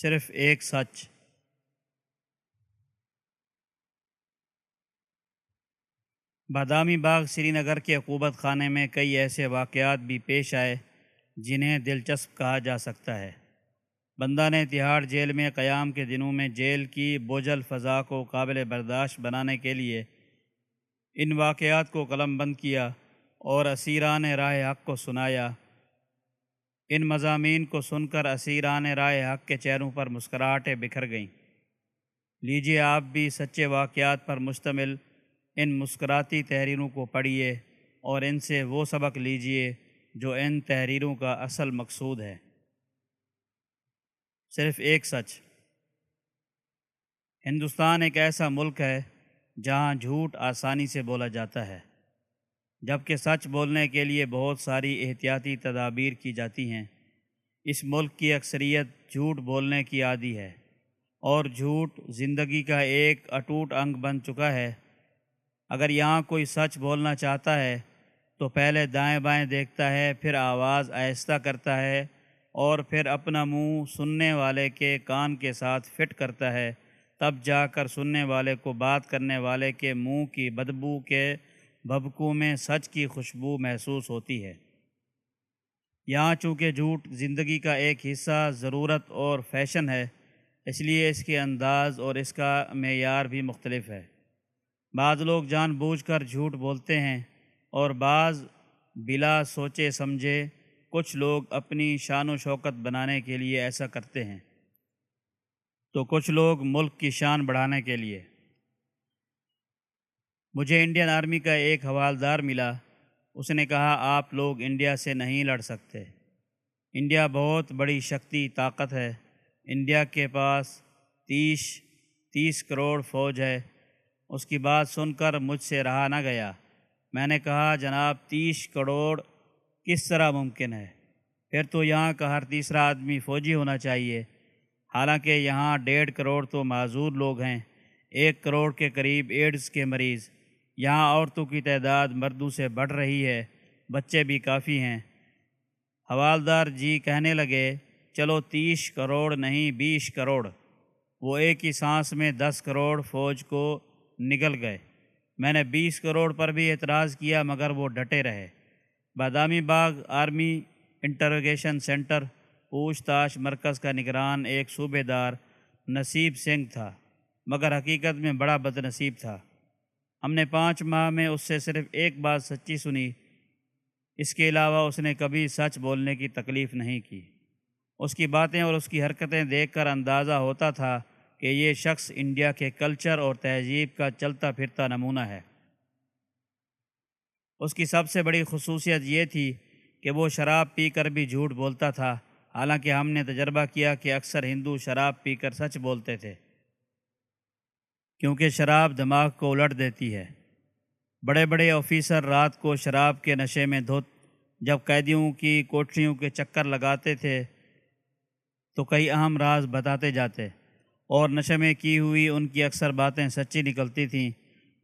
صرف ایک سچ۔ بادامی باغ سری نگر کے عقوبت خانے میں کئی ایسے واقعات بھی پیش آئے جنہیں دلچسپ کہا جا سکتا ہے۔ بندہ نے تہاڑ جیل میں قیام کے دنوں میں جیل کی بوجھل فضا کو قابل برداشت بنانے کے لیے ان واقعات کو قلم بند کیا اور اسیران رائے حق کو سنایا۔ ان مضامین کو سن کر اسیران رائے حق کے چہروں پر مسکراہٹیں بکھر گئیں۔ لیجیے آپ بھی سچے واقعات پر مشتمل ان مسکراتی تحریروں کو پڑھیے اور ان سے وہ سبق لیجیے جو ان تحریروں کا اصل مقصود ہے۔ صرف ایک سچ۔ ہندوستان ایک ایسا ملک ہے جہاں جھوٹ آسانی سے بولا جاتا ہے۔ جبکہ سچ بولنے کے لیے بہت ساری احتیاطی تدابیر کی جاتی ہیں۔ اس ملک کی اکثریت جھوٹ بولنے کی عادی ہے اور جھوٹ زندگی کا ایک اٹوٹ انگ بن چکا ہے۔ اگر یہاں کوئی سچ بولنا چاہتا ہے تو پہلے دائیں بائیں دیکھتا ہے، پھر آواز آہستہ کرتا ہے اور پھر اپنا منہ سننے والے کے کان کے ساتھ فٹ کرتا ہے۔ تب جا کر سننے والے کو بات کرنے والے کے منہ کی بدبو کے بھبکو میں سچ کی خوشبو محسوس ہوتی ہے۔ یہاں چونکہ جھوٹ زندگی کا ایک حصہ ضرورت اور فیشن ہے، اس لیے اس کے انداز اور اس کا معیار بھی مختلف ہے۔ بعض لوگ جان بوجھ کر جھوٹ بولتے ہیں اور بعض بلا سوچے سمجھے کچھ لوگ اپنی شان و شوکت بنانے کے لیے ایسا کرتے ہیں۔ تو کچھ لوگ ملک کی شان بڑھانے کے لیے۔ مجھے انڈین آرمی کا ایک حوالدار ملا۔ اس نے کہا، آپ لوگ انڈیا سے نہیں لڑ سکتے۔ انڈیا بہت بڑی شکتی، طاقت ہے۔ انڈیا کے پاس تیس تیس کروڑ فوج ہے۔ اس کی بات سن کر مجھ سے رہا نہ گیا۔ میں نے کہا، جناب، تیس کروڑ کس طرح ممکن ہے؟ پھر تو یہاں کا ہر تیسرا آدمی فوجی ہونا چاہیے۔ حالانکہ یہاں ڈیڑھ کروڑ تو معذور لوگ ہیں۔ ایک کروڑ کے قریب ایڈز کے مریض۔ یہاں عورتوں کی تعداد مردوں سے بڑھ رہی ہے، بچے بھی کافی ہیں۔ حوالدار جی کہنے لگے، چلو تیس کروڑ نہیں، بیس کروڑ۔ وہ ایک ہی سانس میں دس کروڑ فوج کو نگل گئے۔ میں نے بیس کروڑ پر بھی اعتراض کیا، مگر وہ ڈٹے رہے۔ بادامی باغ، آرمی انٹروگیشن سینٹر، پوچھ تاش مرکز کا نگران ایک صوبے دار نصیب سنگھ تھا، مگر حقیقت میں بڑا بد نصیب تھا۔ ہم نے پانچ ماہ میں اس سے صرف ایک بات سچی سنی۔ اس کے علاوہ اس نے کبھی سچ بولنے کی تکلیف نہیں کی۔ اس کی باتیں اور اس کی حرکتیں دیکھ کر اندازہ ہوتا تھا کہ یہ شخص انڈیا کے کلچر اور تہذیب کا چلتا پھرتا نمونہ ہے۔ اس کی سب سے بڑی خصوصیت یہ تھی کہ وہ شراب پی کر بھی جھوٹ بولتا تھا۔ حالانکہ ہم نے تجربہ کیا کہ اکثر ہندو شراب پی کر سچ بولتے تھے۔ کیونکہ شراب دماغ کو الٹ دیتی ہے۔ بڑے بڑے آفیسر رات کو شراب کے نشے میں دھوت جب قیدیوں کی کوٹریوں کے چکر لگاتے تھے، تو کئی اہم راز بتاتے جاتے۔ اور نشے میں کی ہوئی ان کی اکثر باتیں سچی نکلتی تھیں،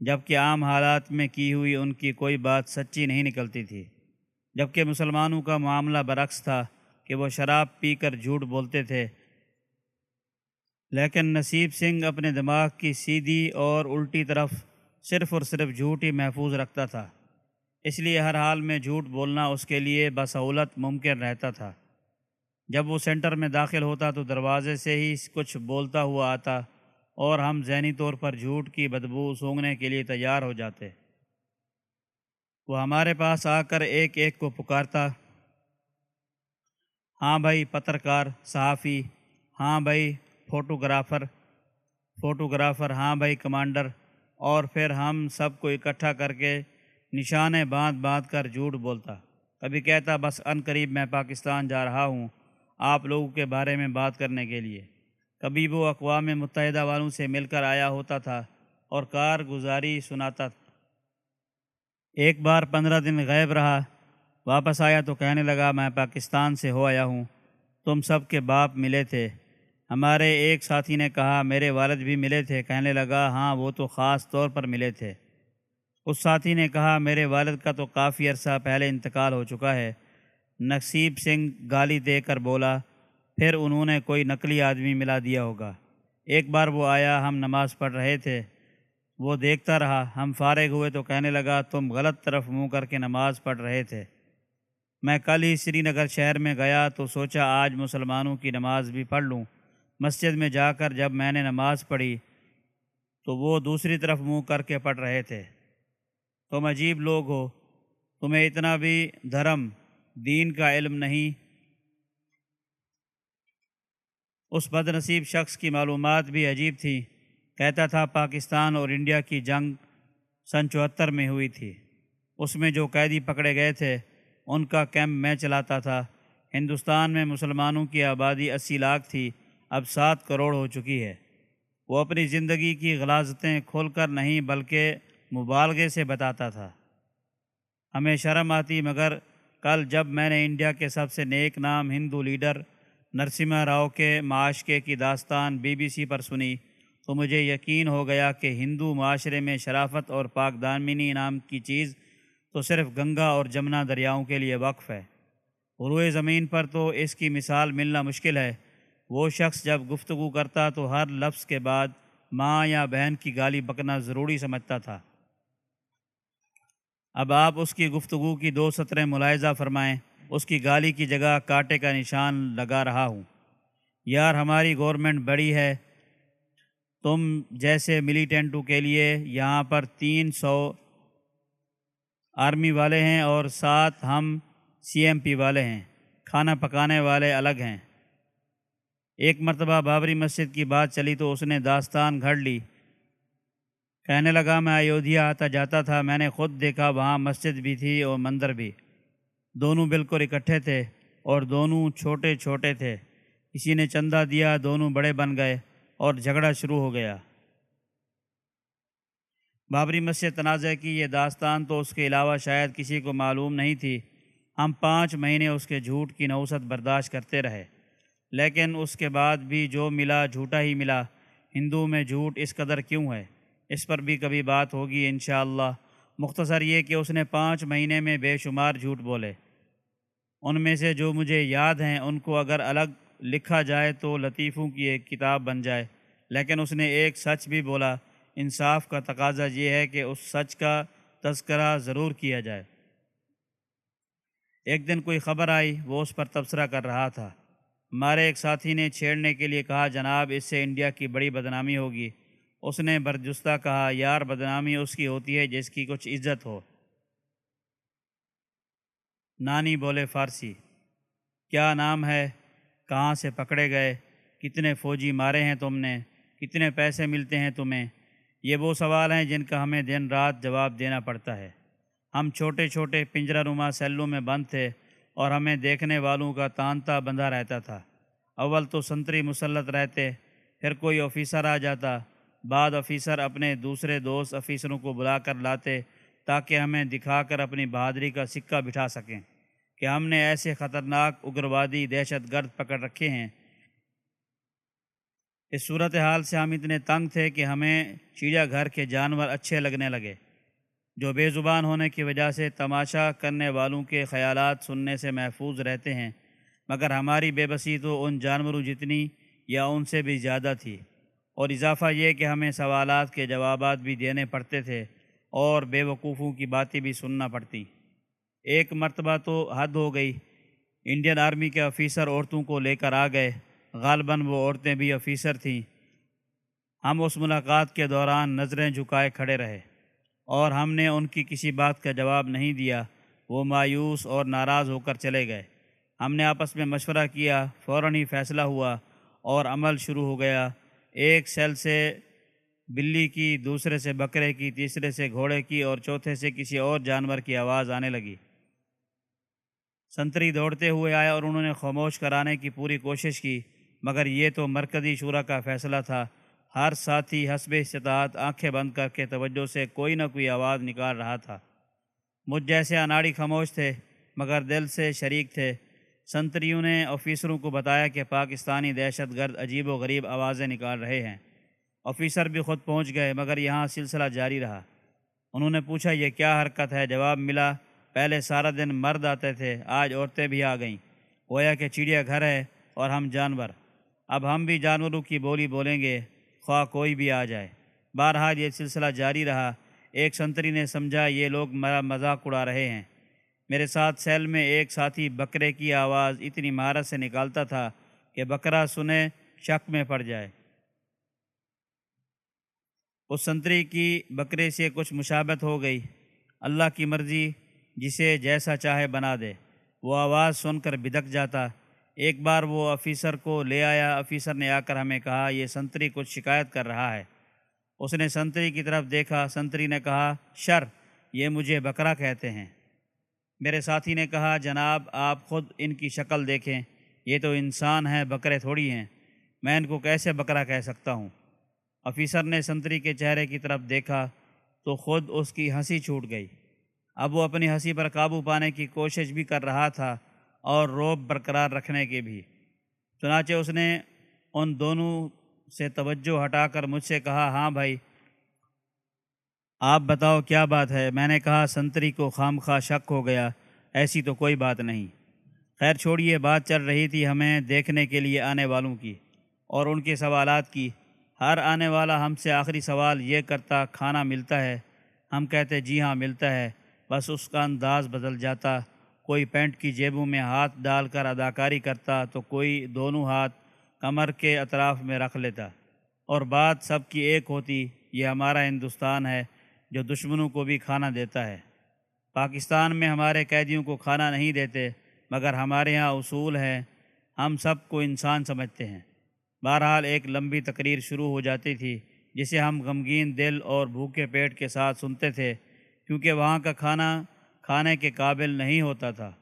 جبکہ عام حالات میں کی ہوئی ان کی کوئی بات سچی نہیں نکلتی تھی۔ جبکہ مسلمانوں کا معاملہ برعکس تھا کہ وہ شراب پی کر جھوٹ بولتے تھے لیکن نصیب سنگھ اپنے دماغ کی سیدھی اور الٹی طرف صرف اور صرف جھوٹ ہی محفوظ رکھتا تھا۔ اس لیے ہر حال میں جھوٹ بولنا اس کے لیے بسہولت ممکن رہتا تھا۔ جب وہ سینٹر میں داخل ہوتا تو دروازے سے ہی کچھ بولتا ہوا آتا اور ہم ذہنی طور پر جھوٹ کی بدبو سونگنے کے لیے تیار ہو جاتے۔ وہ ہمارے پاس آ کر ایک ایک کو پکارتا۔ ہاں بھائی، پترکار، صحافی ہاں بھائی فوٹوگرافر فوٹوگرافر ہاں بھائی کمانڈر، اور پھر ہم سب کو اکٹھا کر کے نشانے باندھ باندھ کر جھوٹ بولتا۔ کبھی کہتا، بس ان قریب میں پاکستان جا رہا ہوں آپ لوگوں کے بارے میں بات کرنے کے لیے۔ کبھی وہ اقوام متحدہ والوں سے مل کر آیا ہوتا تھا اور کارگزاری سناتا تھا۔ ایک بار پندرہ دن غائب رہا، واپس آیا تو کہنے لگا، میں پاکستان سے ہو آیا ہوں، تم سب کے باپ ملے تھے۔ ہمارے ایک ساتھی نے کہا، میرے والد بھی ملے تھے۔ کہنے لگا ہاں وہ تو خاص طور پر ملے تھے۔ اس ساتھی نے کہا، میرے والد کا تو کافی عرصہ پہلے انتقال ہو چکا ہے۔ نصیب سنگھ گالی دے کر بولا، پھر انہوں نے کوئی نقلی آدمی ملا دیا ہوگا۔ ایک بار وہ آیا، ہم نماز پڑھ رہے تھے۔ وہ دیکھتا رہا، ہم فارغ ہوئے۔ تو کہنے لگا، تم غلط طرف منہ کر کے نماز پڑھ رہے تھے۔ میں کل ہی سری نگر شہر میں گیا تو سوچا، آج مسلمانوں کی نماز بھی پڑھ لوں۔ مسجد میں جا کر جب میں نے نماز پڑھی تو وہ دوسری طرف منہ کر کے پڑھ رہے تھے۔ تم عجیب لوگ ہو، تمہیں اتنا بھی دھرم، دین کا علم نہیں۔ اس بد نصیب شخص کی معلومات بھی عجیب تھی کہتا تھا، پاکستان اور انڈیا کی جنگ سن چوہتر میں ہوئی تھی۔ اس میں جو قیدی پکڑے گئے تھے، ان کا کیمپ میں چلاتا تھا۔ ہندوستان میں مسلمانوں کی آبادی اسی لاکھ تھی۔ اب سات کروڑ ہو چکی ہے۔ وہ اپنی زندگی کی غلازتیں کھول کر نہیں بلکہ مبالغے سے بتاتا تھا۔ ہمیں شرم آتی، مگر کل جب میں نے انڈیا کے سب سے نیک نام ہندو لیڈر نرسمہ راؤ کے معاشقے کی داستان بی بی سی پر سنی تو مجھے یقین ہو گیا کہ ہندو معاشرے میں شرافت اور پاک دامنی نام کی چیز تو صرف گنگا اور جمنا دریاؤں کے لیے وقف ہے۔ عروع زمین پر تو اس کی مثال ملنا مشکل ہے۔ وہ شخص جب گفتگو کرتا تو ہر لفظ کے بعد ماں یا بہن کی گالی بکنا ضروری سمجھتا تھا۔ اب آپ اس کی گفتگو کی دو سطریں ملاحظہ فرمائیں۔ اس کی گالی کی جگہ کاٹے کا نشان لگا رہا ہوں۔ یار ہماری گورنمنٹ بڑی ہے۔ تم جیسے ملیٹنٹو کے لیے یہاں پر تین سو آرمی والے ہیں اور ساتھ ہم سی ایم پی والے ہیں۔ کھانا پکانے والے الگ ہیں۔ ایک مرتبہ بابری مسجد کی بات چلی تو اس نے داستان گھڑ لی۔ کہنے لگا، میں ایودھیا آتا جاتا تھا، میں نے خود دیکھا وہاں مسجد بھی تھی اور مندر بھی۔ دونوں بالکل اکٹھے تھے اور دونوں چھوٹے چھوٹے تھے۔ کسی نے چندہ دیا، دونوں بڑے بن گئے اور جھگڑا شروع ہو گیا۔ بابری مسجد تنازع کی یہ داستان تو اس کے علاوہ شاید کسی کو معلوم نہیں تھی۔ ہم پانچ مہینے اس کے جھوٹ کی نوسط برداشت کرتے رہے۔ لیکن اس کے بعد بھی جو ملا جھوٹا ہی ملا۔ ہندو میں جھوٹ اس قدر کیوں ہے؟ اس پر بھی کبھی بات ہوگی انشاءاللہ۔ مختصر یہ کہ اس نے پانچ مہینے میں بے شمار جھوٹ بولے۔ ان میں سے جو مجھے یاد ہیں، ان کو اگر الگ لکھا جائے تو لطیفوں کی ایک کتاب بن جائے۔ لیکن اس نے ایک سچ بھی بولا۔ انصاف کا تقاضا یہ ہے کہ اس سچ کا تذکرہ ضرور کیا جائے۔ ایک دن کوئی خبر آئی، وہ اس پر تبصرہ کر رہا تھا۔ ہمارے ایک ساتھی نے چھیڑنے کے لیے کہا، جناب، اس سے انڈیا کی بڑی بدنامی ہوگی۔ اس نے برجستہ کہا، یار، بدنامی اس کی ہوتی ہے جس کی کچھ عزت ہو۔ نانی بولے، فارسی، کیا نام ہے؟ کہاں سے پکڑے گئے؟ کتنے فوجی مارے ہیں تم نے؟ کتنے پیسے ملتے ہیں تمہیں؟ یہ وہ سوال ہیں جن کا ہمیں دن رات جواب دینا پڑتا ہے۔ ہم چھوٹے چھوٹے پنجرا نما سیلوں میں بند تھے۔ اور ہمیں دیکھنے والوں کا تانتا بندھا رہتا تھا۔ اول تو سنتری مسلط رہتے، پھر کوئی آفیسر آ جاتا، بعد آفیسر اپنے دوسرے دوست آفیسروں کو بلا کر لاتے تاکہ ہمیں دکھا کر اپنی بہادری کا سکہ بٹھا سکیں کہ ہم نے ایسے خطرناک اگروادی دہشت گرد پکڑ رکھے ہیں۔ اس صورت حال سے ہم اتنے تنگ تھے کہ ہمیں چڑیا گھر کے جانور اچھے لگنے لگے۔ جو بے زبان ہونے کی وجہ سے تماشا کرنے والوں کے خیالات سننے سے محفوظ رہتے ہیں، مگر ہماری بے بسی تو ان جانوروں جتنی یا ان سے بھی زیادہ تھی۔ اور اضافہ یہ کہ ہمیں سوالات کے جوابات بھی دینے پڑتے تھے اور بے وقوفوں کی باتیں بھی سننا پڑتی۔ ایک مرتبہ تو حد ہو گئی۔ انڈین آرمی کے آفیسر عورتوں کو لے کر آ گئے۔ غالباً وہ عورتیں بھی آفیسر تھیں۔ ہم اس ملاقات کے دوران نظریں جھکائے کھڑے رہے۔ اور ہم نے ان کی کسی بات کا جواب نہیں دیا، وہ مایوس اور ناراض ہو کر چلے گئے۔ ہم نے آپس میں مشورہ کیا، فوراً ہی فیصلہ ہوا اور عمل شروع ہو گیا۔ ایک سیل سے بلی کی، دوسرے سے بکرے کی، تیسرے سے گھوڑے کی اور چوتھے سے کسی اور جانور کی آواز آنے لگی۔ سنتری دوڑتے ہوئے آئے اور انہوں نے خاموش کرانے کی پوری کوشش کی، مگر یہ تو مرکزی شورا کا فیصلہ تھا۔ ہر ساتھی حسب استطاعت آنکھیں بند کر کے توجہ سے کوئی نہ کوئی آواز نکال رہا تھا۔ مجھ جیسے اناڑی خاموش تھے، مگر دل سے شریک تھے۔ سنتریوں نے آفیسروں کو بتایا کہ پاکستانی دہشت گرد عجیب و غریب آوازیں نکال رہے ہیں۔ آفیسر بھی خود پہنچ گئے، مگر یہاں سلسلہ جاری رہا۔ انہوں نے پوچھا، یہ کیا حرکت ہے؟ جواب ملا، پہلے سارا دن مرد آتے تھے، آج عورتیں بھی آ گئیں۔ گویا کہ چڑیا گھر ہے اور ہم جانور۔ اب ہم بھی جانوروں کی بولی بولیں گے۔ خواہ کوئی بھی آ جائے۔ بہرحال یہ سلسلہ جاری رہا۔ ایک سنتری نے سمجھا، یہ لوگ میرا مذاق اڑا رہے ہیں۔ میرے ساتھ سیل میں ایک ساتھی بکرے کی آواز اتنی مہارت سے نکالتا تھا کہ بکرا سنے شک میں پڑ جائے۔ اس سنتری کی بکرے سے کچھ مشابت ہو گئی۔ اللہ کی مرضی جسے جیسا چاہے بنا دے۔ وہ آواز سن کر بدک جاتا۔ ایک بار وہ افیسر کو لے آیا۔ افیسر نے آ کر ہمیں کہا، یہ سنتری کچھ شکایت کر رہا ہے۔ اس نے سنتری کی طرف دیکھا۔ سنتری نے کہا، شر، یہ مجھے بکرا کہتے ہیں۔ میرے ساتھی نے کہا، جناب، آپ خود ان کی شکل دیکھیں۔ یہ تو انسان ہیں، بکرے تھوڑی ہیں۔ میں ان کو کیسے بکرا کہہ سکتا ہوں؟ افیسر نے سنتری کے چہرے کی طرف دیکھا تو خود اس کی ہنسی چھوٹ گئی۔ اب وہ اپنی ہنسی پر قابو پانے کی کوشش بھی کر رہا تھا۔ اور روب برقرار رکھنے کے بھی۔ چنانچہ اس نے ان دونوں سے توجہ ہٹا کر مجھ سے کہا ہاں بھائی، آپ بتاؤ کیا بات ہے؟ میں نے کہا، سنتری کو خام خواہ شک ہو گیا، ایسی تو کوئی بات نہیں۔ خیر چھوڑیے بات چل رہی تھی ہمیں دیکھنے کے لیے آنے والوں کی اور ان کے سوالات کی۔ ہر آنے والا ہم سے آخری سوال یہ کرتا، کھانا ملتا ہے؟ ہم کہتے جی ہاں ملتا ہے۔ بس اس کا انداز بدل جاتا۔ کوئی پینٹ کی جیبوں میں ہاتھ ڈال کر اداکاری کرتا تو کوئی دونوں ہاتھ کمر کے اطراف میں رکھ لیتا۔ اور بات سب کی ایک ہوتی، یہ ہمارا ہندوستان ہے جو دشمنوں کو بھی کھانا دیتا ہے۔ پاکستان میں ہمارے قیدیوں کو کھانا نہیں دیتے، مگر ہمارے یہاں اصول ہے ہم سب کو انسان سمجھتے ہیں۔ بہرحال ایک لمبی تقریر شروع ہو جاتی تھی، جسے ہم غمگین دل اور بھوکے پیٹ کے ساتھ سنتے تھے، کیونکہ وہاں کا کھانا کھانے کے قابل نہیں ہوتا تھا۔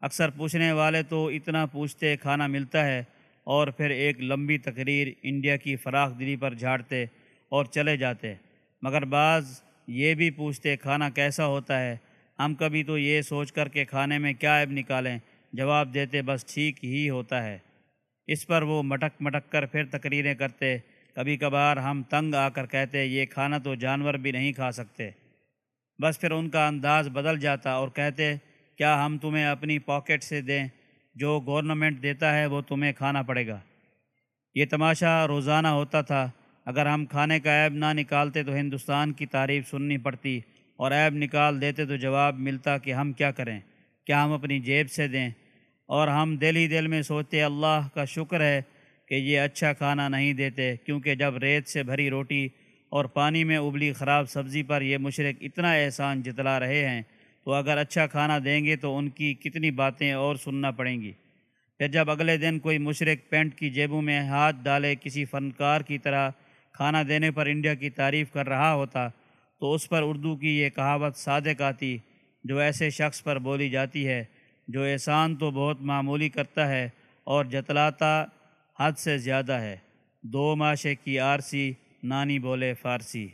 اکثر پوچھنے والے تو اتنا پوچھتے کھانا ملتا ہے اور پھر ایک لمبی تقریر انڈیا کی فراخ دلی پر جھاڑتے اور چلے جاتے۔ مگر بعض یہ بھی پوچھتے کھانا کیسا ہوتا ہے۔ ہم کبھی تو یہ سوچ کر کے کھانے میں کیا عیب نکالیں، جواب دیتے بس ٹھیک ہی ہوتا ہے۔ اس پر وہ مٹک مٹک کر پھر تقریریں کرتے۔ کبھی کبھار ہم تنگ آ کر کہتے، یہ کھانا تو جانور بھی نہیں کھا سکتے۔ بس پھر ان کا انداز بدل جاتا اور کہتے، کیا ہم تمہیں اپنی پاکٹ سے دیں؟ جو گورنمنٹ دیتا ہے وہ تمہیں کھانا پڑے گا. یہ تماشا روزانہ ہوتا تھا۔ اگر ہم کھانے کا عیب نہ نکالتے تو ہندوستان کی تعریف سننی پڑتی اور عیب نکال دیتے تو جواب ملتا کہ ہم کیا کریں؟ کیا ہم اپنی جیب سے دیں؟ اور ہم دل ہی دل میں سوچتے، اللہ کا شکر ہے کہ یہ اچھا کھانا نہیں دیتے کیونکہ جب ریت سے بھری روٹی اور پانی میں ابلی خراب سبزی پر یہ مشرق اتنا احسان جتلا رہے ہیں، تو اگر اچھا کھانا دیں گے تو ان کی کتنی باتیں اور سننا پڑیں گی۔ پھر جب اگلے دن کوئی مشرق پینٹ کی جیبوں میں ہاتھ ڈالے کسی فنکار کی طرح کھانا دینے پر انڈیا کی تعریف کر رہا ہوتا، تو اس پر اردو کی یہ کہاوت صادق آتی، جو ایسے شخص پر بولی جاتی ہے، جو احسان تو بہت معمولی کرتا ہے اور جتلاتا حد سے زیادہ ہے۔ دو ماشے کی آرسی نانی بولے فارسی